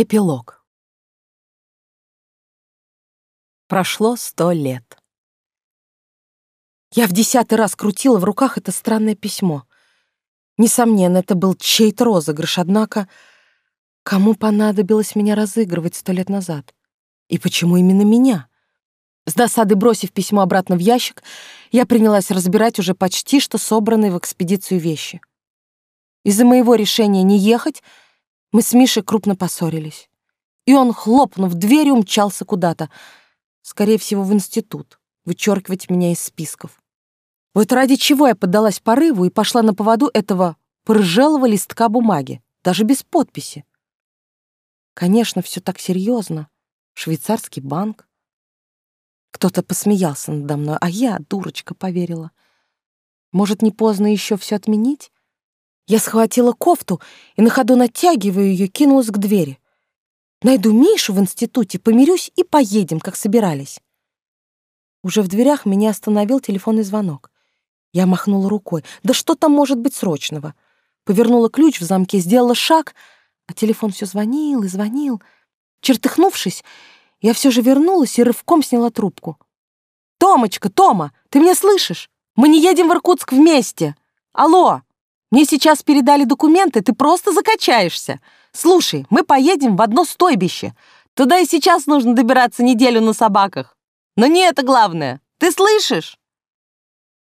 Эпилог. Прошло сто лет. Я в десятый раз крутила в руках это странное письмо. Несомненно, это был чей-то розыгрыш, однако кому понадобилось меня разыгрывать сто лет назад? И почему именно меня? С досады бросив письмо обратно в ящик, я принялась разбирать уже почти что собранные в экспедицию вещи. Из-за моего решения не ехать мы с Мишей крупно поссорились. И он, хлопнув дверью, умчался куда-то, скорее всего, в институт, вычеркивать меня из списков. Вот ради чего я поддалась порыву и пошла на поводу этого порыжелого листка бумаги, даже без подписи. Конечно, все так серьезно. Швейцарский банк. Кто-то посмеялся надо мной, а я, дурочка, поверила. Может, не поздно еще все отменить? Я схватила кофту и на ходу натягивая ее, кинулась к двери. Найду Мишу в институте, помирюсь и поедем, как собирались. Уже в дверях меня остановил телефонный звонок. Я махнула рукой. Да что там может быть срочного? Повернула ключ в замке, сделала шаг, а телефон все звонил и звонил. Чертыхнувшись, я все же вернулась и рывком сняла трубку. «Томочка, Тома, ты меня слышишь? Мы не едем в Иркутск вместе! Алло!» Мне сейчас передали документы, ты просто закачаешься. Слушай, мы поедем в одно стойбище. Туда и сейчас нужно добираться неделю на собаках. Но не это главное. Ты слышишь?»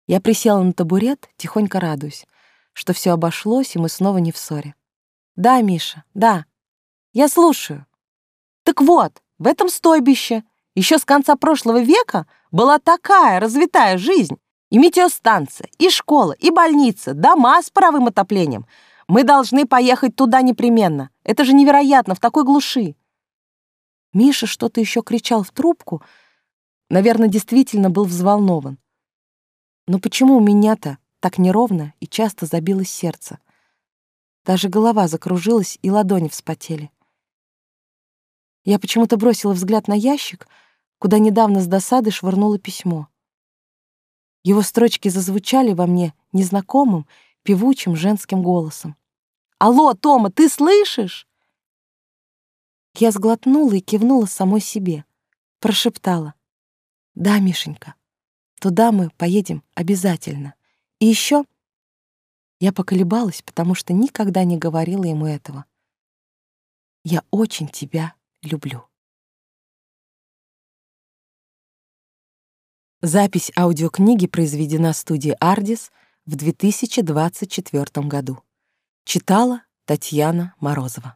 Я присела на табурет, тихонько радуюсь, что все обошлось, и мы снова не в ссоре. «Да, Миша, да. Я слушаю. Так вот, в этом стойбище еще с конца прошлого века была такая развитая жизнь, и метеостанция, и школа, и больница, дома с паровым отоплением. Мы должны поехать туда непременно. Это же невероятно, в такой глуши. Миша что-то еще кричал в трубку. Наверное, действительно был взволнован. Но почему у меня-то так неровно и часто забилось сердце? Даже голова закружилась, и ладони вспотели. Я почему-то бросила взгляд на ящик, куда недавно с досады швырнула письмо. Его строчки зазвучали во мне незнакомым, певучим женским голосом. «Алло, Тома, ты слышишь?» Я сглотнула и кивнула самой себе. Прошептала. «Да, Мишенька, туда мы поедем обязательно. И еще...» Я поколебалась, потому что никогда не говорила ему этого. «Я очень тебя люблю». Запись аудиокниги произведена студией «Ардис» в 2024 году. Читала Татьяна Морозова.